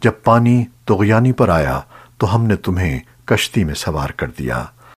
جب پانی تغیانی پر آیا تو ہم نے تمہیں کشتی میں سوار کر دیا۔